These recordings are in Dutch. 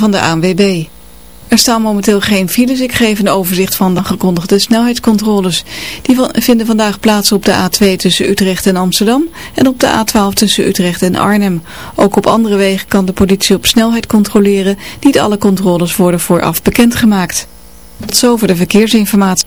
van de ANWB. Er staan momenteel geen files. Ik geef een overzicht van de gekondigde snelheidscontroles. Die vinden vandaag plaats op de A2 tussen Utrecht en Amsterdam en op de A12 tussen Utrecht en Arnhem. Ook op andere wegen kan de politie op snelheid controleren. Niet alle controles worden vooraf bekendgemaakt. Tot zover de verkeersinformatie.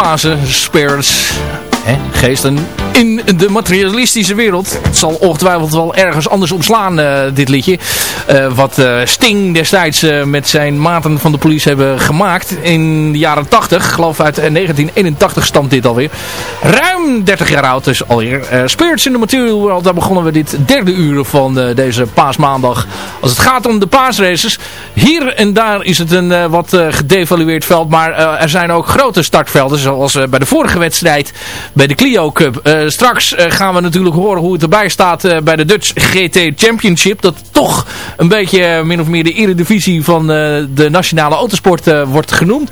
Pasen, spirits, hè, geesten in de materialistische wereld. Het zal ongetwijfeld wel ergens anders omslaan, eh, dit liedje. Eh, wat eh, Sting destijds eh, met zijn maten van de police hebben gemaakt in de jaren 80. Ik geloof uit eh, 1981 stamt dit alweer. Ruim 30 jaar oud dus alweer. Spirits in the Material World, daar begonnen we dit derde uur van deze paasmaandag. Als het gaat om de paasraces. Hier en daar is het een wat gedevalueerd veld. Maar er zijn ook grote startvelden. Zoals bij de vorige wedstrijd bij de Clio Cup. Straks gaan we natuurlijk horen hoe het erbij staat bij de Dutch GT Championship. Dat toch een beetje min of meer de eredivisie van de nationale autosport wordt genoemd.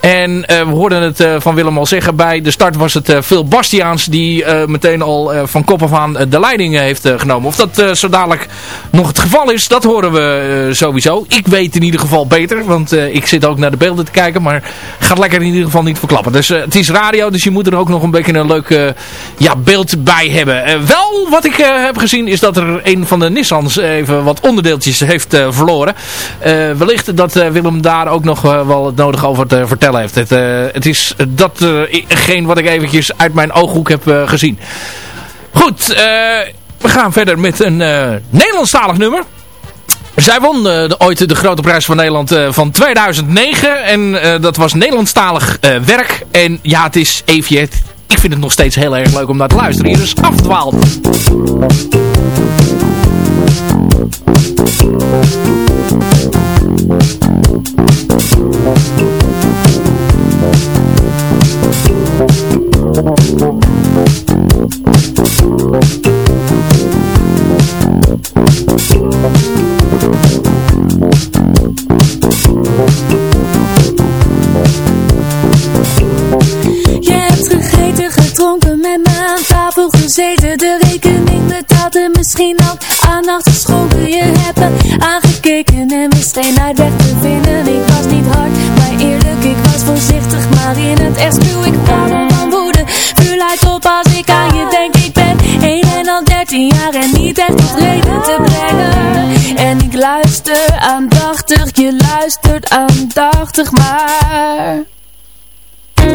En we hoorden het van Willem al zeggen, bij de start was het Phil Bastiaans die meteen al van kop af aan de leiding heeft genomen. Of dat zo dadelijk nog het geval is, dat horen we sowieso. Ik weet in ieder geval beter, want ik zit ook naar de beelden te kijken, maar gaat lekker in ieder geval niet verklappen. Dus het is radio, dus je moet er ook nog een beetje een leuk ja, beeld bij hebben. wel, wat ik heb gezien is dat er een van de Nissans even wat onderdeeltjes heeft verloren. wellicht dat Willem daar ook nog wel het nodig over te vertellen heeft. Het, het is datgene wat ik eventjes uit mijn ooghoek heb gezien. Goed, we gaan verder met een Nederlandstalig nummer. Zij won de, ooit de grote prijs van Nederland van 2009. En dat was Nederlandstalig werk. En ja, het is even... Ik vind het nog steeds heel erg leuk om naar te luisteren. Hier is afdwaald. Gezeten De rekening betaald en misschien ook Je hebt me aangekeken en wist geen uitweg te vinden. Ik was niet hard, maar eerlijk, ik was voorzichtig. Maar in het echt spuw ik tranen van woede Vuur leidt op als ik aan je denk. Ik ben een en al dertien jaar en niet echt tot te brengen. En ik luister aandachtig, je luistert aandachtig maar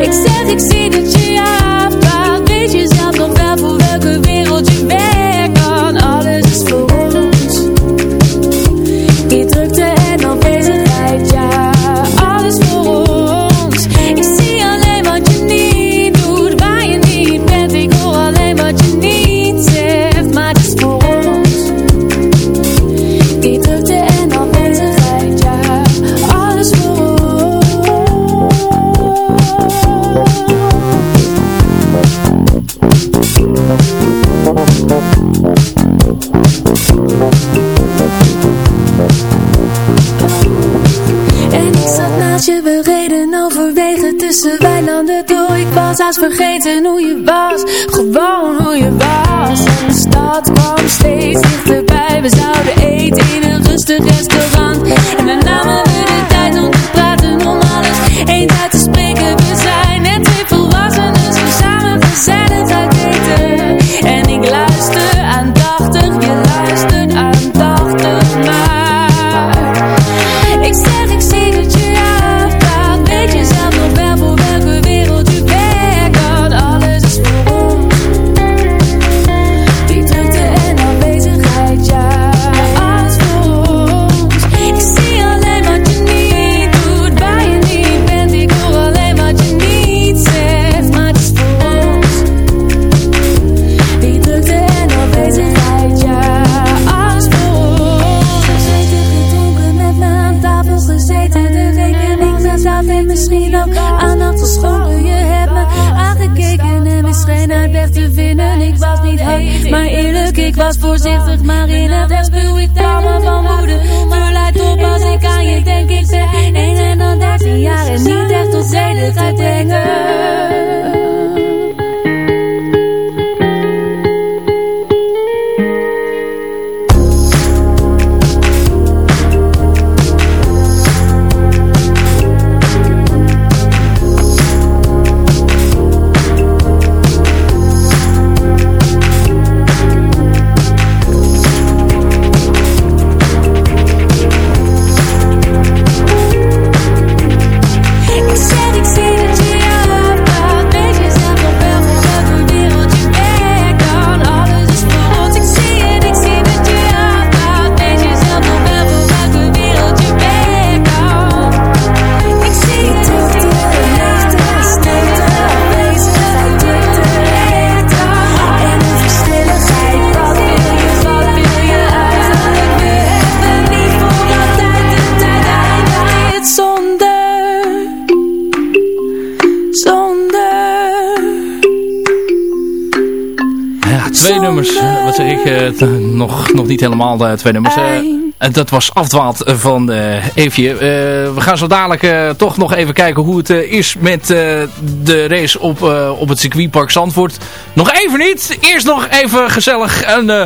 ik zeg, ik zie dat je je afvraagt. Weet je zelf nog wel voor welke wereld je kan Alles ik zat naast je, we reden overwegen tussen weilanden door. Ik was haast vergeten hoe je was, gewoon hoe je was. En de stad kwam steeds dichterbij, we zouden eten in een rustig restaurant nog, nog niet helemaal de twee nummers. Eh, en dat was afdwaald van eh Eefje. Eh, we gaan zo dadelijk eh, toch nog even kijken hoe het eh, is met eh, de race op, eh, op het circuitpark Zandvoort. Nog even niet. Eerst nog even gezellig een eh,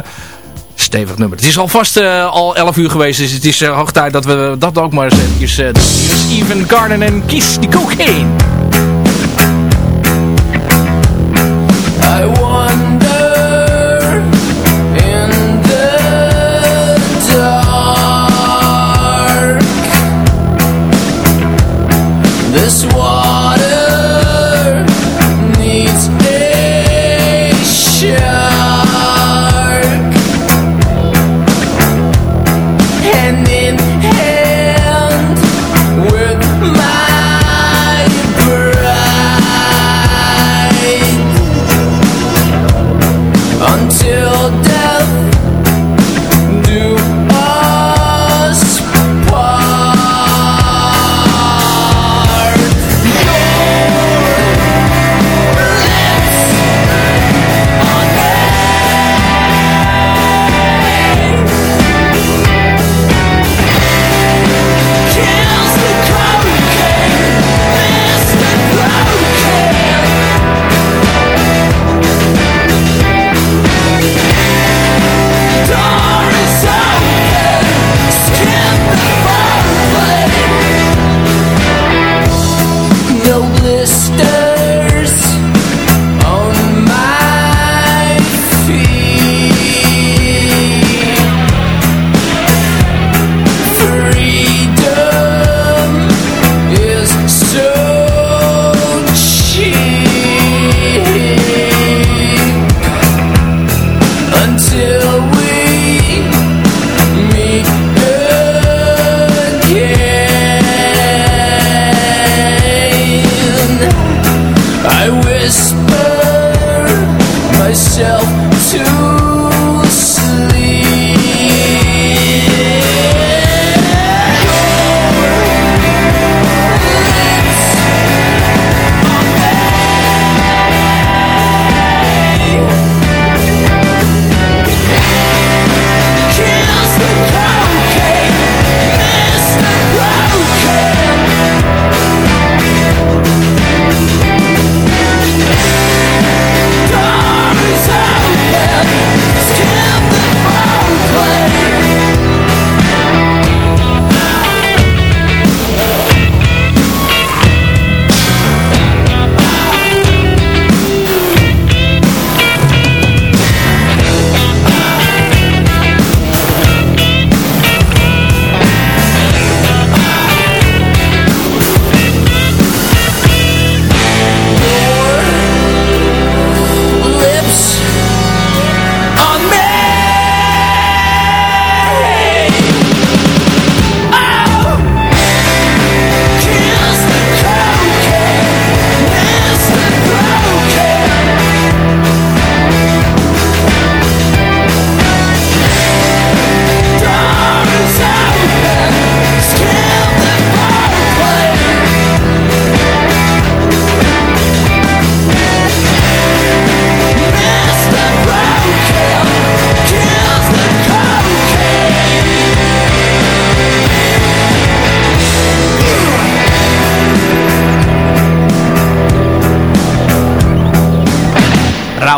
stevig nummer. Het is alvast eh al 11 uur geweest, dus het is eh, hoog tijd dat we dat ook maar eens eventjes eh, doen. Hier is Even Garden en Kiss the Cocaine.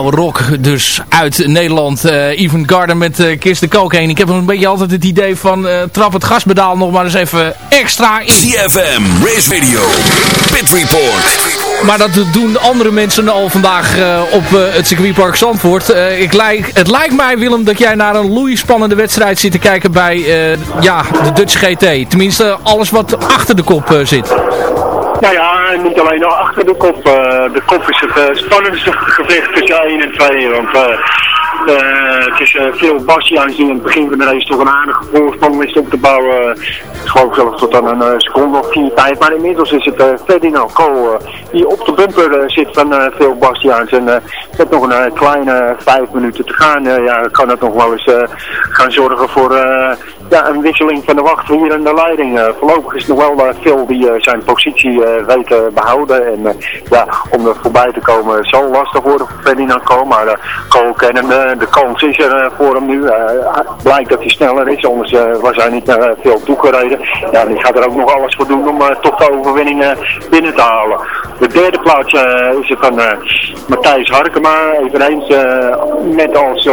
Rock dus uit Nederland. Eh Even Garden met uh, Kiss de Cocaine. Ik heb een beetje altijd het idee van eh, trap het gaspedaal nog maar eens even extra in. ZFM, Race Radio, Pit Report. Maar dat doen andere mensen al vandaag eh, op eh, het circuitpark Zandvoort. Eh, ik lijk, het lijkt mij Willem dat jij naar een loeispannende wedstrijd zit te kijken bij eh, ja, de Dutch GT. Tenminste alles wat achter de kop eh, zit. Nou ja, en niet alleen al achter de kop. eh, de kop is het eh, spannendste gevecht tussen 1 en 2. Want eh eh, veel Bastiaans die in het begin van de toch een aardige voorsprong wist op te bouwen. Ik geloof zelfs tot aan een eh, seconde of vier tijd. Maar inmiddels is het eh, Ferdinand Kool eh, die op de bumper zit van eh, veel Bastiaans. En met nog een kleine vijf minuten te gaan, ja, kan het nog wel eens gaan zorgen voor... ja, een wisseling van de wacht hier in de leiding. voorlopig is nog wel Phil die zijn positie weet te behouden. En ja, om er voorbij te komen zal lastig worden voor Ferdinand Kool. Maar uh, Kool de kans is er voor hem nu. blijkt dat hij sneller is, anders was hij niet veel toegereden. Ja, die gaat er ook nog alles voor doen om toch de overwinning binnen te halen. De derde plaats is het van Matthijs Harkema, eveneens net als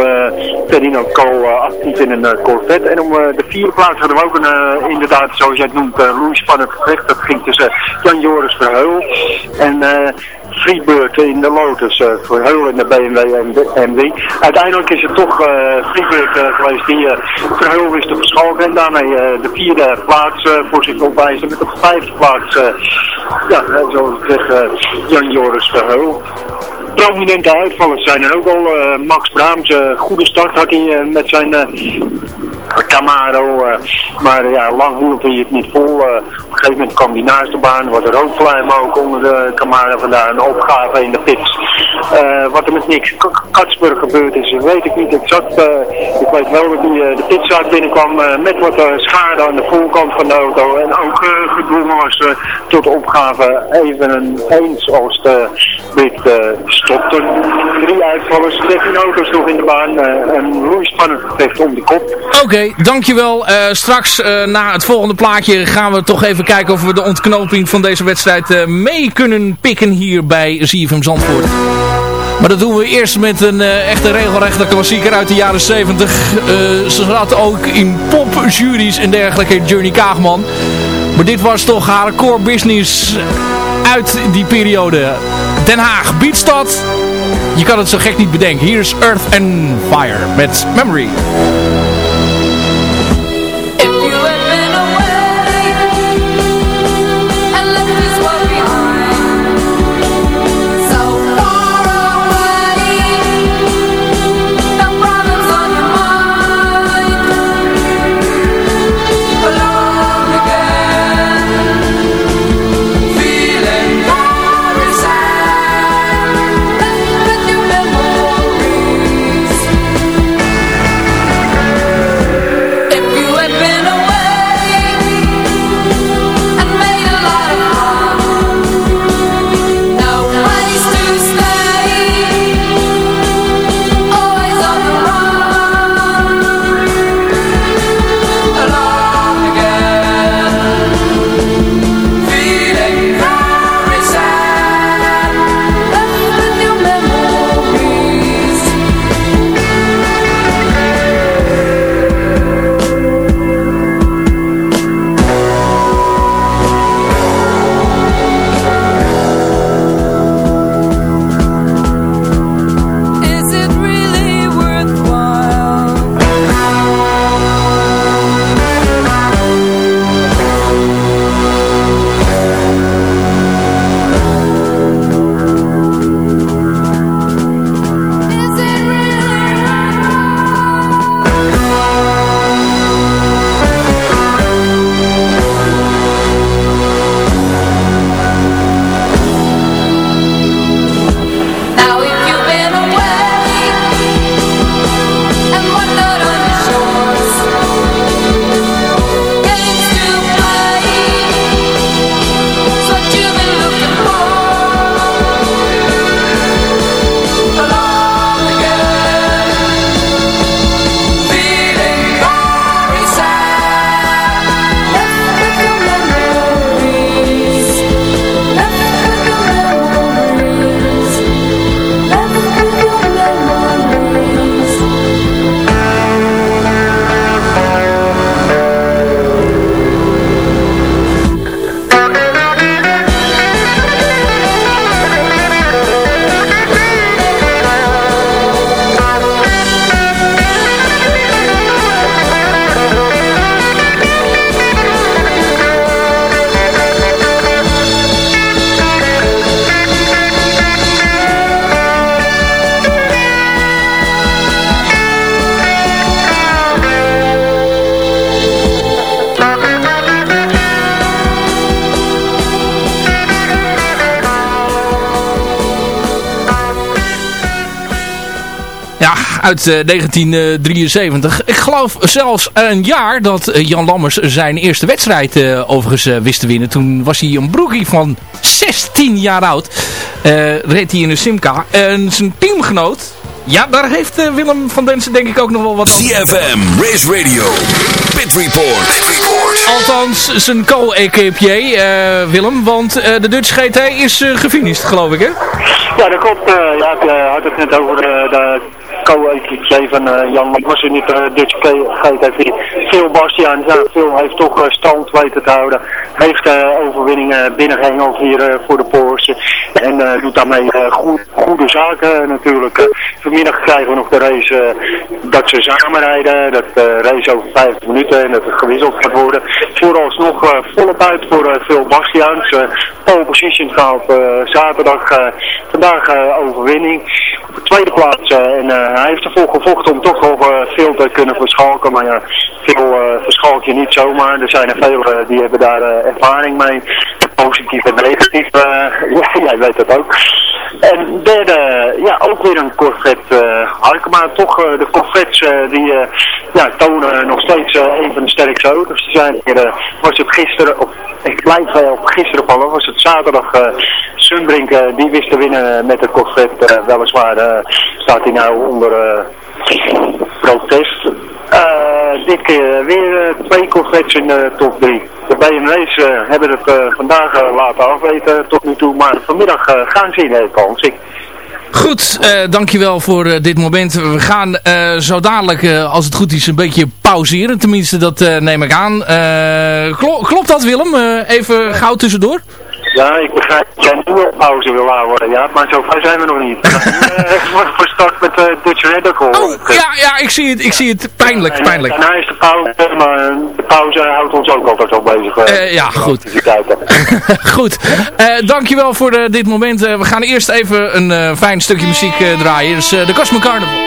Ferdinand Kool actief in een Corvette. En om de vierde plaats hadden we ook een, inderdaad, zoals jij het noemt, Louis van het gevecht. Dat ging tussen Jan Joris Verheul en Freebird in de Lotus. Uh, Verheul in de BMW en MW. Uiteindelijk is het toch uh, geweest die Verheul wist te verschalken. En daarmee de vierde plaats voor zich opwijzen. Met de vijfde plaats, ja, zoals ik zeg, Jan Joris Verheul prominente uitvallers zijn er ook al. Max Braams, goede start had hij met zijn Camaro. maar ja, lang hield hij het niet vol. op een gegeven moment kwam hij naast de baan. Was er rookvlijm ook onder de Camaro vandaan. Een opgave in de pits. wat er met Nick Katsburg gebeurd is, weet ik niet exact. ik weet wel dat hij de pitstraat binnenkwam met wat schade aan de voorkant van de auto. En ook gedwongen was tot de opgave even een eens als de bit stopte. Drie uitvallers, 13 auto's nog in de baan. en Louis spannend gevecht om de kop. Dankjewel. Uh, straks uh, na het volgende plaatje gaan we toch even kijken of we de ontknoping van deze wedstrijd uh, mee kunnen pikken hier bij ZFM Zandvoort. Maar dat doen we eerst met een echte regelrechte klassieker uit de jaren 70. ze zat ook in popjuries en dergelijke, Journey Kaagman. Maar dit was toch haar core business uit die periode. Den Haag, Beatstad. Je kan het zo gek niet bedenken. Hier is Earth and Fire met Memory. Uit eh, 1973. Ik geloof zelfs een jaar dat eh, Jan Lammers zijn eerste wedstrijd eh, overigens eh, wist te winnen. Toen was hij een broekie van 16 jaar oud. Eh, reed hij in een Simca. En zijn teamgenoot, ja, daar heeft eh, Willem van Densen denk ik ook nog wel wat over. CFM, Race Radio, Pit Report. Pit Report. Althans, zijn co-equipier, eh, Willem. Want eh, de Dutch GT is eh gefinished, geloof ik, hè? Ja, dat klopt. eh, ja, ik eh, had het net over de, de co-equipier van eh, Jan Lammers in het uh, Dutch GT4. Phil Bastiaan, heeft toch eh, stand weten te houden. Heeft eh, overwinningen binnengehengeld hier eh, voor de Porsche. En doet daarmee goed, goede zaken natuurlijk. Vanmiddag krijgen we nog de race dat ze samen rijden. Dat race over 50 minuten en dat het gewisseld gaat worden. Vooralsnog volop uit voor Phil Bastiaans. pole position gehaald eh, zaterdag. vandaag overwinning. Op de tweede plaats. en hij heeft ervoor gevochten om toch eh, veel te kunnen verschalken. Maar ja, veel eh, verschalk je niet zomaar. Er zijn er veel eh, die hebben daar eh, ervaring mee. Positief en negatief. ja, jij weet dat ook. En derde, ja, ook weer een Corvette uh, Harkema. Toch de Corvettes die ja, tonen nog steeds een van de sterkste auto's te zijn. Hier, was het gisteren, of ik blijf op gisteren vallen, was het zaterdag Sunbrink, die wist te winnen met de Corvette. weliswaar staat hij nou onder protest. Eh, dit keer weer eh, twee Corvettes in de top 3. De BMW's eh, hebben het eh, vandaag eh, laten afweten tot nu toe, maar vanmiddag eh, gaan ze in de kans. Ik, Goed, eh, dankjewel voor eh, dit moment. We gaan eh, zo dadelijk, eh, als het goed is, een beetje pauzeren. Tenminste, dat eh, neem ik aan. Eh, klo- klopt dat, Willem? Eh, even gauw tussendoor. Ja, ik begrijp dat jij nu op pauze wil houden, ja, maar zover zijn we nog niet. Eh, voor, voor start met eh Dutch Red. Oh, ja, ja, ik zie het. Ik zie het. Pijnlijk, pijnlijk. En hij is de pauze, maar de pauze houdt ons ook altijd wel bezig. eh, Eh, ja, goed. Goed. Eh, dankjewel voor eh, dit moment. Eh, we gaan eerst even een eh, fijn stukje muziek eh, draaien. Dus eh, de Cosmo Carnival.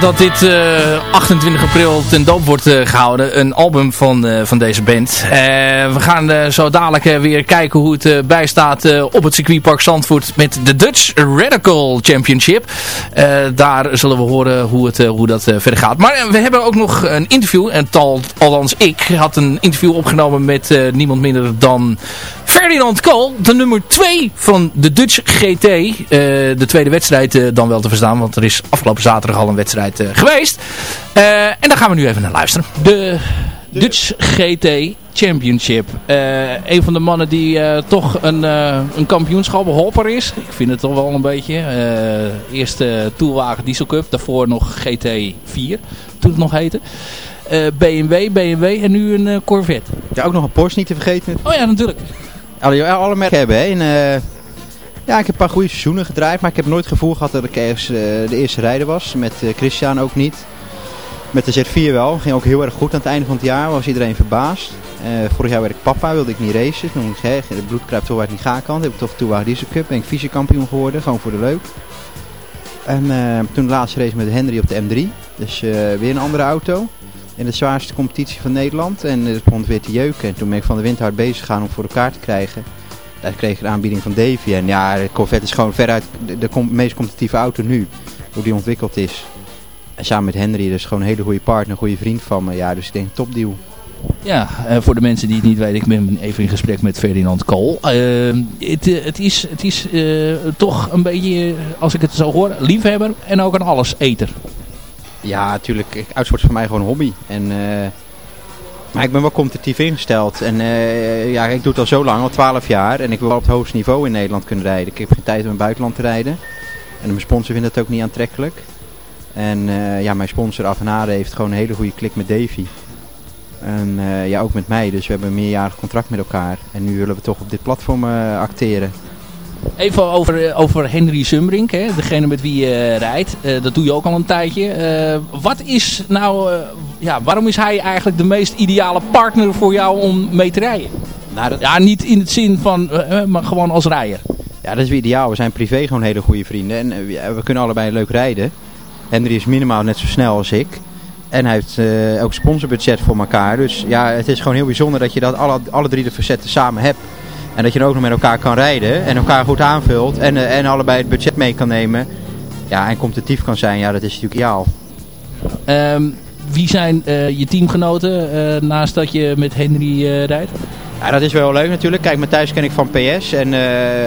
Dat dit eh, 28 april ten doop wordt eh, gehouden. Een album van, eh, van deze band. Eh, we gaan eh, zo dadelijk eh, weer kijken hoe het eh, bijstaat eh, op het circuitpark Zandvoort met de Dutch Radical Championship. Eh, daar zullen we horen hoe, het, eh, hoe dat eh, verder gaat. Maar eh, we hebben ook nog een interview. En tal, althans ik had een interview opgenomen met eh, niemand minder dan Ferdinand Kool, de nummer 2 van de Dutch GT. eh, de tweede wedstrijd eh, dan wel te verstaan, want er is afgelopen zaterdag al een wedstrijd eh, geweest. Eh, en daar gaan we nu even naar luisteren. De Dutch GT Championship. Eh, een van de mannen die eh, toch een, eh, een kampioenschap hopper is. Ik vind het toch wel een beetje. Eh eerste Tourwagen Diesel Cup, daarvoor nog GT4, toen het nog heette. Eh, BMW, BMW en nu een Corvette. Ja, ook nog een Porsche niet te vergeten. Oh ja, natuurlijk. Alle, alle merken hebben. Eh, ja, ik heb een paar goede seizoenen gedraaid. Maar ik heb nooit het gevoel gehad dat ik ergens eh, de eerste rijder was. Met eh, Christian ook niet. Met de Z4 wel. Ging ook heel erg goed aan het einde van het jaar. Was iedereen verbaasd. Vorig jaar werd ik papa. Wilde ik niet racen. Toen ik, hè, de bloed kruipt niet gaan kan. Heb ik toch de Tour Diesel Cup. Ben ik vice-kampioen geworden. Gewoon voor de leuk. En toen de laatste race met Henry op de M3. Dus weer een andere auto. In de zwaarste competitie van Nederland. En het begon weer te jeuken. En toen ben ik van de wind hard bezig gegaan om voor elkaar te krijgen. Daar kreeg ik een aanbieding van Davy. En ja, Corvette is gewoon veruit de, meest competitieve auto nu. Hoe die ontwikkeld is. En samen met Henry, dus gewoon een hele goede partner, een goede vriend van me. Ja, dus ik denk topdeal. Ja, eh, voor de mensen die het niet weten, ik ben even in gesprek met Ferdinand Kool. Eh, het, eh, het is, is eh, toch een beetje, eh, als ik het zo hoor, liefhebber en ook een alleseter. Ja, natuurlijk. Uitsport is voor mij gewoon een hobby. En, eh, maar ik ben wel competitief ingesteld. En eh, ja, ik doe het al zo lang, al 12 jaar. En ik wil op het hoogste niveau in Nederland kunnen rijden. Ik heb geen tijd om in het buitenland te rijden. En mijn sponsor vindt dat ook niet aantrekkelijk. En eh, ja, mijn sponsor Avenade heeft gewoon een hele goede klik met Davy. En ja, ook met mij. Dus we hebben een meerjarig contract met elkaar. En nu willen we toch op dit platform acteren. Even over, eh, over Henry Sumbrink, hè, degene met wie je rijdt. Eh, dat doe je ook al een tijdje. Eh, wat is nou, eh, ja, waarom is hij eigenlijk de meest ideale partner voor jou om mee te rijden? Nou, dat, Ja, niet in het zin van, eh, maar gewoon als rijder. Ja, dat is weer ideaal. We zijn privé gewoon hele goede vrienden. En eh, we kunnen allebei leuk rijden. Henry is minimaal net zo snel als ik. En hij heeft eh, ook sponsorbudget voor elkaar. Dus ja, het is gewoon heel bijzonder dat je dat alle, alle drie de facetten samen hebt. En dat je dan ook nog met elkaar kan rijden. En elkaar goed aanvult. En, eh, en allebei het budget mee kan nemen. Ja, en competitief kan zijn. Ja, dat is natuurlijk ideaal. Ehm, wie zijn eh, je teamgenoten eh, naast dat je met Henry rijdt? Ja, dat is wel leuk natuurlijk. Kijk, Matthijs ken ik van PS en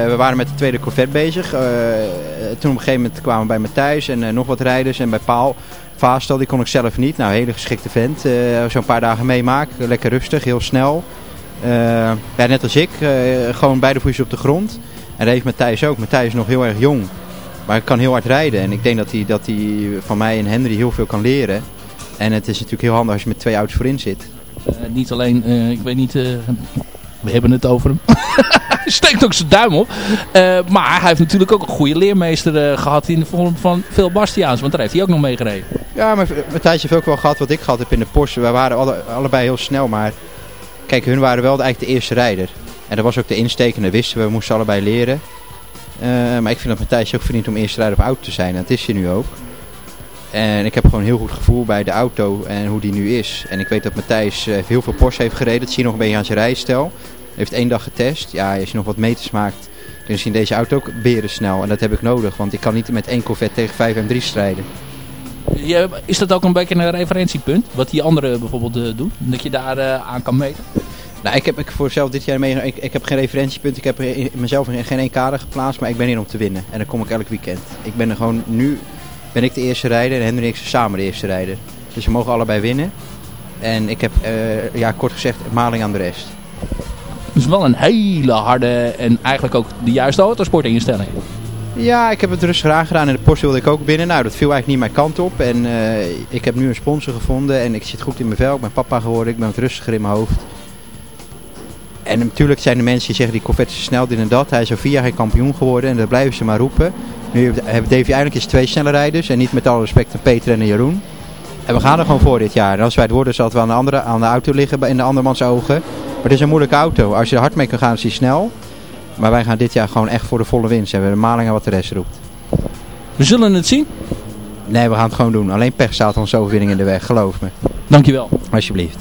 we waren met de tweede Corvette bezig. Toen op een gegeven moment kwamen we bij Matthijs en nog wat rijders en bij Paul Vaastel, die kon ik zelf niet. Nou, hele geschikte vent. Zo'n paar dagen meemaken, lekker rustig, heel snel. Eh, ja, net als ik, eh, gewoon beide voetjes op de grond. En dat heeft Matthijs ook. Matthijs is nog heel erg jong. Maar ik kan heel hard rijden. En ik denk dat hij, dat hij van mij en Henry heel veel kan leren. En het is natuurlijk heel handig als je met twee auto's voorin zit. Eh, niet alleen, ik weet niet, we hebben het over hem. hij steekt ook zijn duim op. Maar hij heeft natuurlijk ook een goede leermeester eh, gehad in de vorm van Phil Bastiaans. Want daar heeft hij ook nog mee gereden. Ja, maar Matthijs heeft ook wel gehad wat ik gehad heb in de Porsche. We waren alle, allebei heel snel, maar kijk, hun waren wel eigenlijk de eerste rijder. En dat was ook de insteek wisten we, moesten allebei leren. Eh, maar ik vind dat Matthijs ook verdient om eerste rijder op auto te zijn. En dat is hij nu ook. En ik heb gewoon een heel goed gevoel bij de auto en hoe die nu is. En ik weet dat Matthijs eh, heel veel Porsche heeft gereden. Dat zie je nog een beetje aan zijn rijstijl. Heeft één dag getest. Ja, als je nog wat meters maakt, dan is hij in deze auto ook beren snel. En dat heb ik nodig, want ik kan niet met één Corvette tegen 5 en 3 strijden. Je, is dat ook een beetje een referentiepunt? Wat die anderen bijvoorbeeld eh, doen? Dat je daar eh, aan kan meten? Nou, ik heb ik voor zelf dit jaar mee, ik, ik heb geen referentiepunt. Ik heb in- mezelf in geen één kader geplaatst, maar ik ben hier om te winnen. En dan kom ik elk weekend. Ik ben er gewoon, nu ben ik de eerste rijder en Hendrik is samen de eerste rijder. Dus we mogen allebei winnen. En ik heb, eh, ja, kort gezegd, maling aan de rest. Dus wel een hele harde en eigenlijk ook de juiste autosportinstelling. Ja, ik heb het rustig aangedaan en de Porsche wilde ik ook binnen. Nou, dat viel eigenlijk niet mijn kant op. En eh, ik heb nu een sponsor gevonden en ik zit goed in mijn vel. Ik ben papa geworden, ik ben wat rustiger in mijn hoofd. En natuurlijk zijn er mensen die zeggen die Corvette is snel, dit en dat. Hij is al vier jaar geen kampioen geworden en dat blijven ze maar roepen. Nu hebben Davy eindelijk eens twee snelle rijders en niet met alle respect aan Peter en Jeroen. En we gaan er gewoon voor dit jaar. En als wij het worden zal het wel de, andere, aan de auto liggen in de andermans ogen. Maar het is een moeilijke auto. Als je er hard mee kan gaan is hij snel. Maar wij gaan dit jaar gewoon echt voor de volle winst. En we hebben de maling aan wat de rest roept. We zullen het zien. Nee, we gaan het gewoon doen. Alleen pech staat ons overwinning in de weg, geloof me. Dankjewel. Alsjeblieft.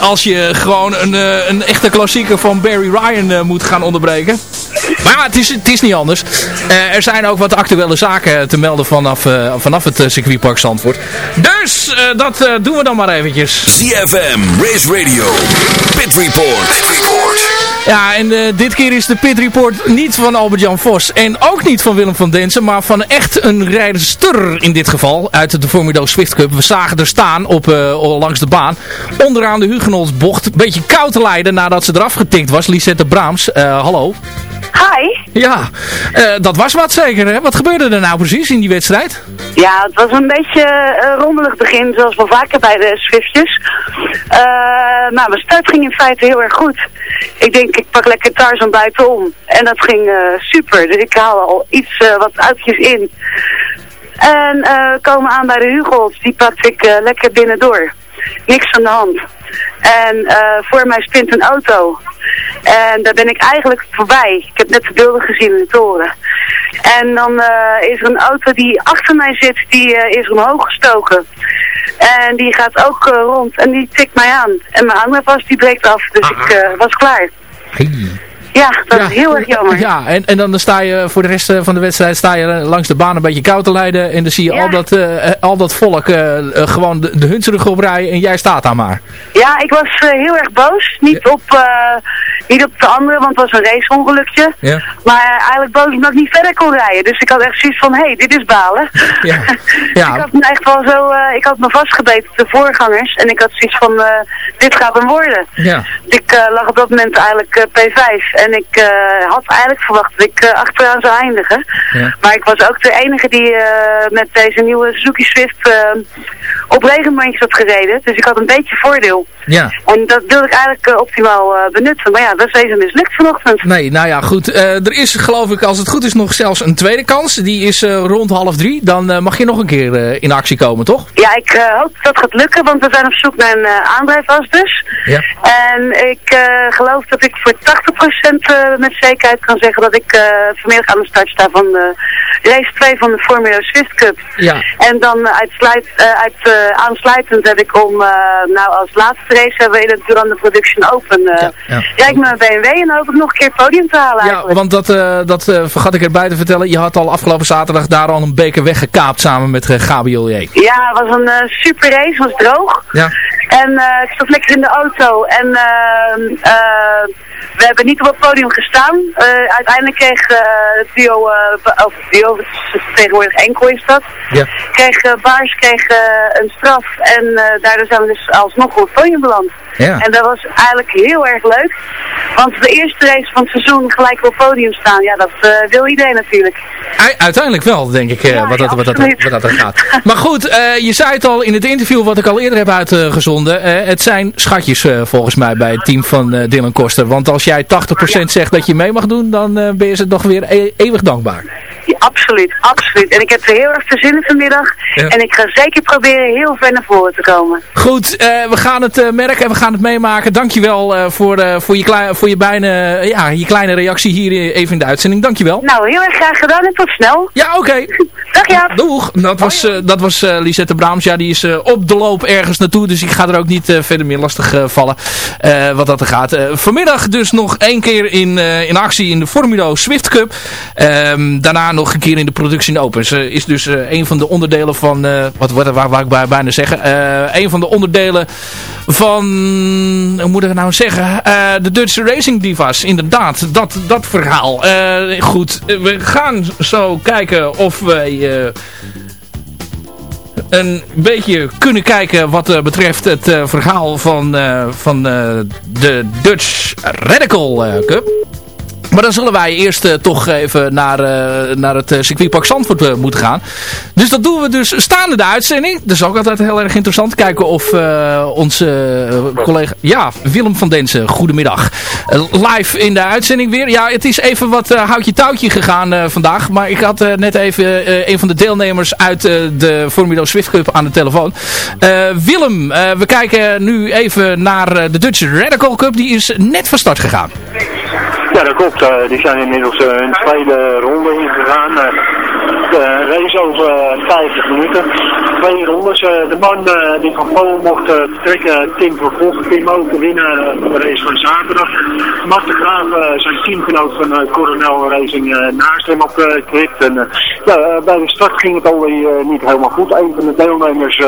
Als je gewoon een, eh, een echte klassieker van Barry Ryan eh, moet gaan onderbreken. Maar ja, het is, het is niet anders. Eh, er zijn ook wat actuele zaken te melden vanaf, vanaf het circuitpark Zandvoort. Dus dat doen we dan maar eventjes. CFM, Race Radio. Pit Report. Ja, en eh, dit keer is de pit report niet van Albert-Jan Vos. En ook niet van Willem van Densen, maar van echt een rijderster in dit geval. Uit de Formula Swift Cup. We zagen er staan op, eh, langs de baan. Onderaan de Hugenottsbocht. Een beetje koud te leiden nadat ze eraf getikt was. Lisette Braams, eh, hallo. Ja, eh, dat was wat zeker hè. Wat gebeurde er nou precies in die wedstrijd? Ja, het was een beetje een rommelig begin, zoals wel vaker bij de Swiftjes. Eh nou, mijn start ging in feite heel erg goed. Ik denk, ik pak lekker Tarzan buitenom. En dat ging super. Dus ik haalde al iets wat uitjes in. En komen aan bij de Hugo's. Die pakte ik lekker binnendoor. Niks aan de hand. En eh voor mij spint een auto. En daar ben ik eigenlijk voorbij. Ik heb net de beelden gezien in de toren. En dan eh, is er een auto die achter mij zit, die eh, is omhoog gestoken. En die gaat ook rond en die tikt mij aan. En mijn hangmevast die breekt af, dus ik was klaar. Ja, dat is heel erg jammer. Ja, en, en dan sta je voor de rest eh, van de wedstrijd sta je eh, langs de baan een beetje koud te leiden. En dan zie je Ja. al, dat, eh, al dat volk gewoon de, de hunsrug oprijden en jij staat daar maar. Ja, ik was heel erg boos. Niet, op, niet op de anderen, want het was een raceongelukje. Ja. Maar eigenlijk boos omdat ik niet verder kon rijden. Dus ik had echt zoiets van, hé, hey, dit is balen. Ja. ik had me echt wel zo, ik had me vastgebeten op de voorgangers. En ik had zoiets van, dit gaat hem worden. Ja. Ik eh, lag op dat moment eigenlijk eh, P5. En ik eh, had eigenlijk verwacht dat ik eh, achteraan zou eindigen. Ja. Maar ik was ook de enige die eh, met deze nieuwe Suzuki Swift op regenbandjes had gereden. Dus ik had een beetje voordeel. Ja. En dat wilde ik eigenlijk optimaal benutten. Maar ja, dat is deze mislukt vanochtend. Nee, nou ja, goed. Er is geloof ik, als het goed is, nog zelfs een tweede kans. Die is rond half drie. Dan mag je nog een keer in actie komen, toch? Ja, ik hoop dat dat gaat lukken, want we zijn op zoek naar een uh, aandrijfas dus. Ja. En ik geloof dat ik voor 80% eh, met zekerheid kan zeggen dat ik eh, vanmiddag aan de start sta van de race 2 van de Formula Swift Cup. Ja. En dan eh, uitsluit, uit, aansluitend heb ik om, nou als laatste race hebben we in het Duran de Production Open. eh ja. Rijd mijn BMW en hoop ik nog een keer het podium te halen Ja, eigenlijk. want dat, dat vergat ik erbij te vertellen. Je had al afgelopen zaterdag daar al een beker weggekaapt samen met uh, Gabi Ollier. Ja, het was een super race, het was droog. Ja. En ik zat lekker in de auto en ehm, eh, we hebben niet op het podium gestaan. Eh, uiteindelijk kreeg eh, het duo, eh, of het duo, het is tegenwoordig enkel is dat, Ja. kreeg Baars kreeg, een straf en daardoor zijn we dus alsnog op het podium beland. Ja. En dat was eigenlijk heel erg leuk. Want de eerste race van het seizoen gelijk op het podium staan, ja dat eh, wil iedereen natuurlijk. U- uiteindelijk wel, denk ik, eh, wat, dat, wat, dat, wat dat er gaat. Maar goed, eh, je zei het al in het interview wat ik al eerder heb uitgezonden. het zijn schatjes volgens mij bij het team van Dylan Koster. Want als jij 80% zegt dat je mee mag doen, dan ben je ze toch weer e- eeuwig dankbaar. Ja, absoluut, absoluut. En ik heb er heel erg te zin in vanmiddag. Ja. En ik ga zeker proberen heel ver naar voren te komen. Goed, eh, we gaan het eh, merken en we gaan het meemaken. Dankjewel eh voor, voor, je, voor je, bijna, ja, je kleine reactie hier even in de uitzending. Dankjewel. Nou, heel erg graag gedaan en tot snel. Ja, oké. Dag ja. Doeg. Dat was, dat was Lisette Braams. Ja, die is op de loop ergens naartoe. Dus ik ga er ook niet verder meer lastig vallen. wat dat er gaat. Vanmiddag dus nog één keer in, in actie in de Formula Swift Cup. Ehm, daarna nog een keer in de Production Opens. Eh, is dus eh, een van de onderdelen van... eh, wat, wat waar, waar ik bij, bijna zeggen? eh een van de onderdelen van... Hoe moet ik nou zeggen? De Dutch Racing Divas. Inderdaad, dat, dat verhaal. Goed, we gaan zo kijken of wij... een beetje kunnen kijken wat betreft het verhaal van, van de Dutch Radical Cup. Maar dan zullen wij eerst eh, toch even naar, eh, naar het uh, circuitpark Zandvoort eh, moeten gaan. Dus dat doen we dus staande de uitzending. Dat is ook altijd heel erg interessant. Kijken of onze collega... Ja, Willem van Densen, goedemiddag. Live in de uitzending weer. Ja, het is even wat houtje touwtje gegaan vandaag. Maar ik had net even een van de deelnemers uit de Formula Swift Cup aan de telefoon. Willem, we kijken nu even naar de Dutch Radical Cup. Die is net van start gegaan. Dat klopt. Eh, die zijn inmiddels een tweede ronde ingegaan. De race over 50 minuten. Twee rondes. de man die van Polen mocht vertrekken, Tim Gogh, Tim ook de winnaar van de race van zaterdag. Mart de Graaf, zijn teamgenoot van Coronel Racing, naast hem op de En ja, bij de start ging het alweer niet helemaal goed. Een van de deelnemers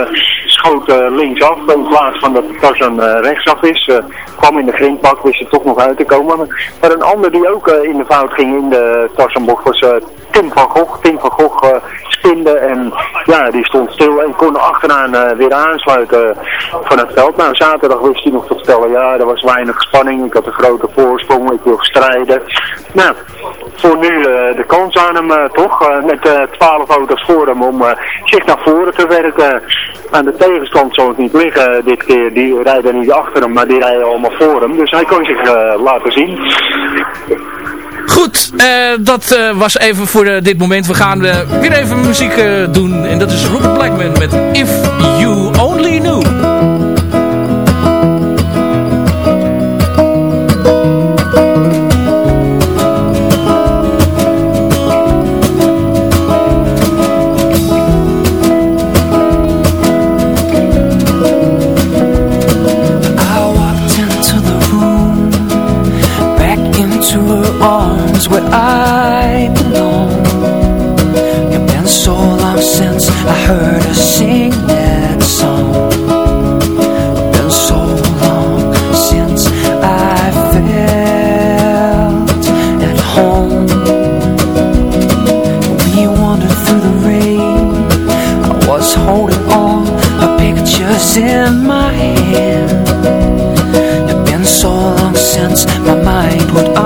schoot linksaf in plaats van dat Tarzan rechtsaf is. kwam in de grindbak, wist er toch nog uit te komen. Maar een ander die ook in de fout ging in de Tarzanbocht was Tim van Gogh. Tim van Gogh uh, spinde en ja, die stond stil en kon achteraan uh, weer aansluiten van het veld. Nou, zaterdag wist hij nog te vertellen, ja, er was weinig spanning, ik had een grote voorsprong, ik wil strijden. Nou, voor nu de kans aan hem toch, met 12 auto's voor hem om zich naar voren te werken. Aan de tegenstand zal het niet liggen dit keer, die rijden niet achter hem, maar die rijden allemaal voor hem. Dus hij kon zich laten zien. Uh, dat uh, was even voor uh, dit moment. We gaan weer even muziek doen. En dat is Robert Blackman met If You Only Knew. my mind would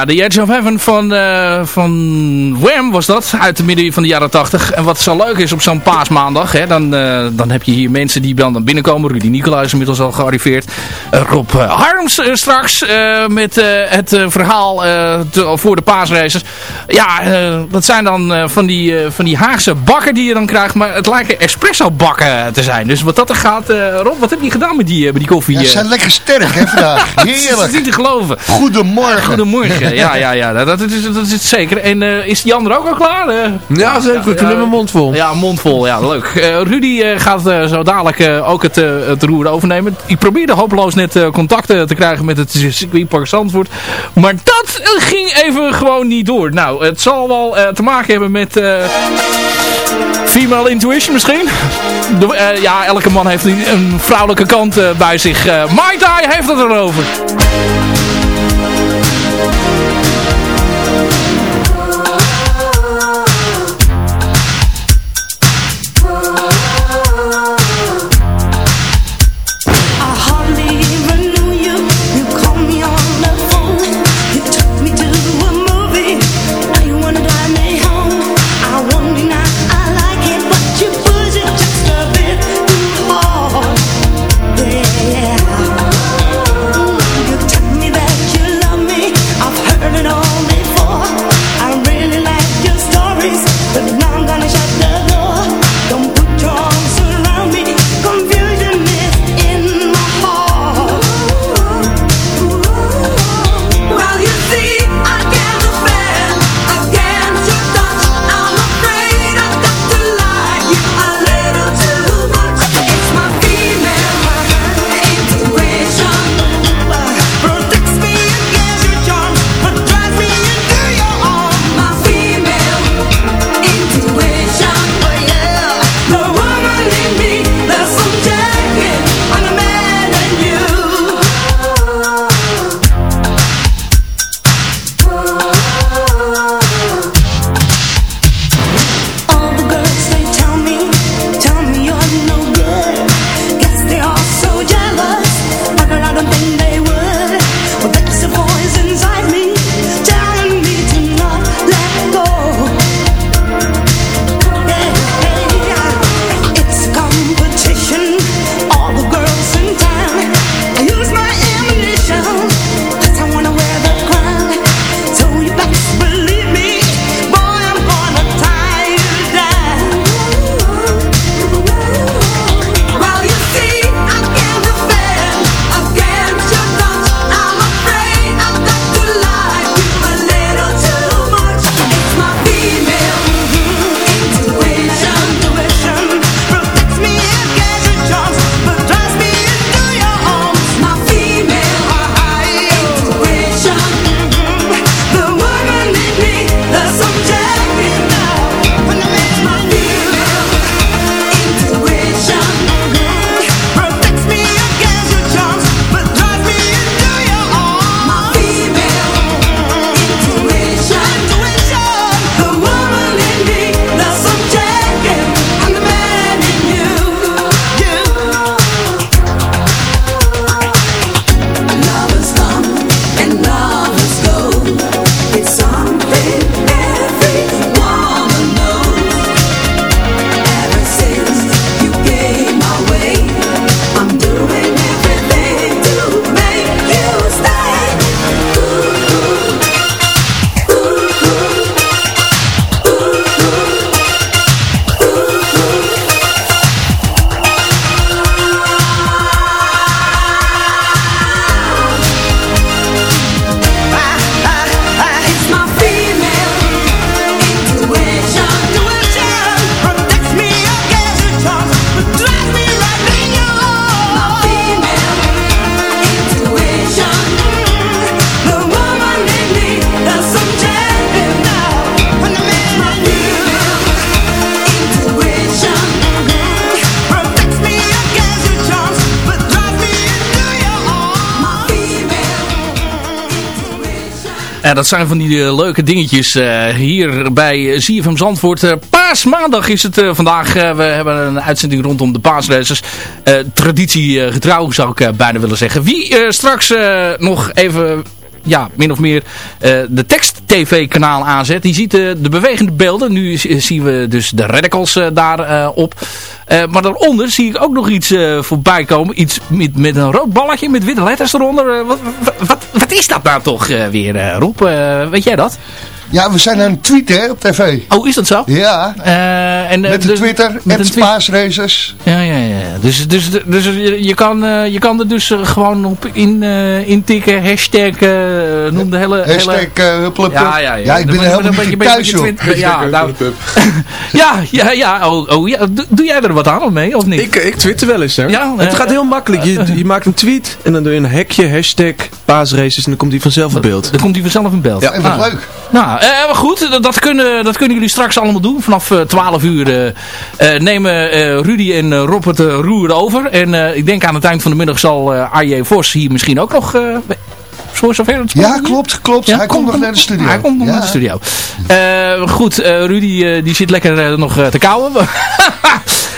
ja, The Edge of Heaven van, uh, van Wham was dat. Uit de midden van de jaren 80. En wat zo leuk is op zo'n paasmaandag. Hè, dan, eh, dan heb je hier mensen die dan, binnenkomen. Rudy Nicolai is inmiddels al gearriveerd. Eh, Rob Harms straks met het verhaal voor de paasracers. Ja, dat zijn dan van, die, van die Haagse bakken die je dan krijgt. Maar het lijken espresso bakken te zijn. Dus wat dat er gaat. Rob, wat heb je gedaan met die, met die koffie? Ze zijn lekker sterk hè vandaag. Heerlijk. dat is niet te geloven. Goedemorgen. Goedemorgen. Eh, ja, ja, ja. Dat, dat, is, dat is het zeker. En eh, is Jan er ook al klaar? Eh? ja, zeker. Ik mijn mond vol. Ja, mond vol. Ja, leuk. Rudy gaat zo dadelijk ook het, het roer overnemen. Ik probeerde hopeloos net contacten te krijgen met het circuitpark Zandvoort. Maar dat ging even gewoon niet door. Nou, het zal wel te maken hebben met... Female intuition misschien? Ja, elke man heeft een vrouwelijke kant bij zich. Uh, My Die heeft het erover. zijn van die eh, leuke dingetjes uh, hier bij eh, van Zandvoort. Paasmaandag is het vandaag. we hebben een uitzending rondom de paasraces. traditiegetrouw zou ik bijna willen zeggen. Wie straks nog even ja, min of meer de tekst-tv-kanaal aanzet. Die ziet de bewegende beelden. Nu zien we dus de radicals uh, daarop. op. maar daaronder zie ik ook nog iets voorbij komen. Iets met, met een rood balletje met witte letters eronder. Wat, wat is dat nou toch eh, weer, eh, Rob? Eh, weet jij dat? Ja, we zijn aan het tweeten hè, op tv. Oh, is dat zo? Ja. Eh, en, eh, Met de dus- Twitter, met een tweet- Paasraces. Ja, ja, ja. Dus, dus, dus je, je, kan, eh, je kan er dus gewoon op in, eh, intikken. Hashtag, noem de hele... Hashtag hele... uh. Ja, ja, ja. Ja, ik ben er je helemaal een niet beetje- thuis, twint- Ja, nou, ja, ja, ja. Oh, oh, ja. Doe, doe jij er wat aan of mee, of niet? Ik, ik twitter wel eens, hè. Ja, het gaat heel makkelijk. Je, je maakt een tweet en dan doe je een hekje, hashtag, paasraces en dan komt hij vanzelf in beeld. Dan komt hij vanzelf in beeld. Ja, En wat Ah. leuk. Nou, eh, maar goed, dat, kunnen, dat kunnen jullie straks allemaal doen. Vanaf eh 12 uur eh, eh, nemen eh, Rudy en eh, Rob het eh, roer over. En eh, ik denk aan het eind van de middag zal eh AJ Vos hier misschien ook nog... voor zover het Ja, klopt, klopt. Ja, hij kom- komt nog kom- naar de studio. Hij komt nog Ja. naar de studio. Eh, goed, eh, Rudy eh, die zit lekker eh, nog eh, te kauwen.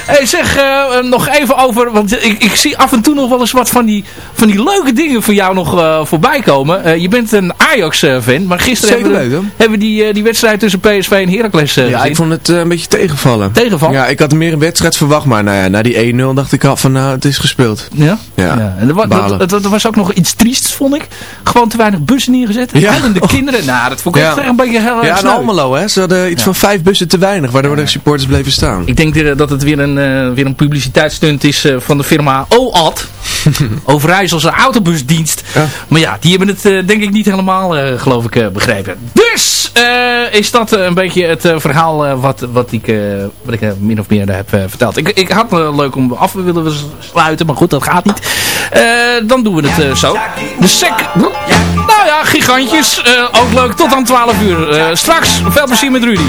hey, zeg eh, nog even over, want ik, ik zie af en toe nog wel eens wat van die, van die leuke dingen voor jou nog eh, voorbij komen. Eh, je bent een Ajax-fan, maar gisteren Zeker hebben we, weten. hebben we die, eh, die wedstrijd tussen PSV en Heracles eh, Ja, gezien. ik vond het eh, een beetje tegenvallen. Tegenvallen? Ja, ik had meer een wedstrijd verwacht, maar nou ja, na die 1-0 dacht ik al van, nou, het is gespeeld. Ja? Ja, En er, wa- balen. dat, dat, er was ook nog iets triests, vond ik. Gewoon te weinig bussen neergezet. Ja. Ja. de kinderen. Nou, dat vond ik Ja. echt een beetje heel Ja, in. Almelo, hè. Ze hadden iets van vijf bussen te weinig, waardoor de supporters bleven staan. Ik denk eh, dat het weer een, eh, weer een publiciteitsstunt is eh, van de firma OAD. Overijsselse autobusdienst. Ja. Maar ja, die hebben het denk ik niet helemaal, geloof ik, begrepen. Dus is dat een beetje het verhaal wat, wat ik, wat ik min of meer heb verteld. Ik, ik had leuk om af willen we sluiten, maar goed, dat gaat niet. Dan doen we het zo. De sec... Nou ja, gigantjes. Eh, ook leuk. Tot aan 12 uur. Eh, straks veel plezier met Rudy.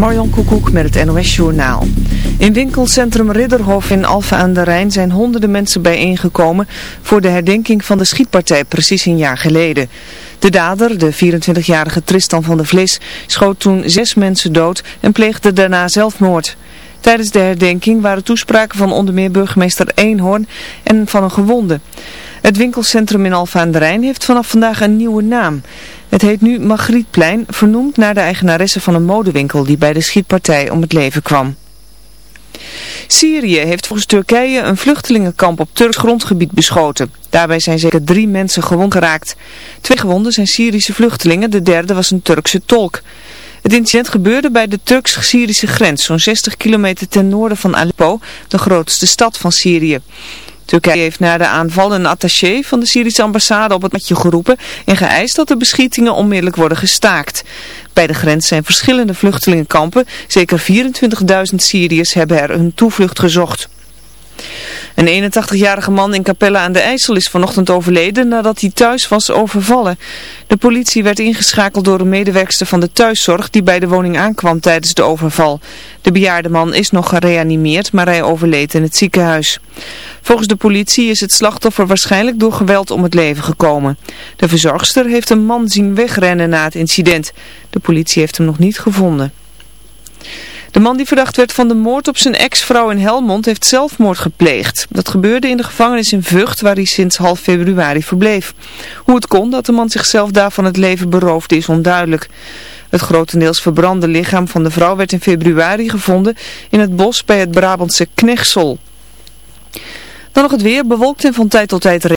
Marjon Koekoek met het NOS Journaal. In winkelcentrum Ridderhof in Alphen aan de Rijn zijn honderden mensen bijeengekomen voor de herdenking van de schietpartij precies een jaar geleden. De dader, de 24-jarige Tristan van der Vlis, schoot toen zes mensen dood en pleegde daarna zelfmoord. Tijdens de herdenking waren toespraken van onder meer burgemeester Eenhoorn en van een gewonde. Het winkelcentrum in Alphen aan Rijn heeft vanaf vandaag een nieuwe naam. Het heet nu Magrietplein, vernoemd naar de eigenaresse van een modewinkel die bij de schietpartij om het leven kwam. Syrië heeft volgens Turkije een vluchtelingenkamp op Turks grondgebied beschoten. Daarbij zijn zeker drie mensen gewond geraakt. Twee gewonden zijn Syrische vluchtelingen, de derde was een Turkse tolk. Het incident gebeurde bij de Turks-Syrische grens, zo'n 60 kilometer ten noorden van Aleppo, de grootste stad van Syrië. Turkije heeft na de aanval een attaché van de Syrische ambassade op het matje geroepen en geëist dat de beschietingen onmiddellijk worden gestaakt. Bij de grens zijn verschillende vluchtelingenkampen. Zeker 24.000 Syriërs hebben er hun toevlucht gezocht. Een 81-jarige man in Capelle aan de IJssel is vanochtend overleden nadat hij thuis was overvallen. De politie werd ingeschakeld door een medewerkster van de thuiszorg die bij de woning aankwam tijdens de overval. De bejaarde man is nog gereanimeerd, maar hij overleed in het ziekenhuis. Volgens de politie is het slachtoffer waarschijnlijk door geweld om het leven gekomen. De verzorgster heeft een man zien wegrennen na het incident. De politie heeft hem nog niet gevonden. De man die verdacht werd van de moord op zijn ex-vrouw in Helmond heeft zelfmoord gepleegd. Dat gebeurde in de gevangenis in Vught waar hij sinds half februari verbleef. Hoe het kon dat de man zichzelf daar van het leven beroofde is onduidelijk. Het grotendeels verbrande lichaam van de vrouw werd in februari gevonden in het bos bij het Brabantse Knechtsel. Dan nog het weer, bewolkt en van tijd tot tijd regen.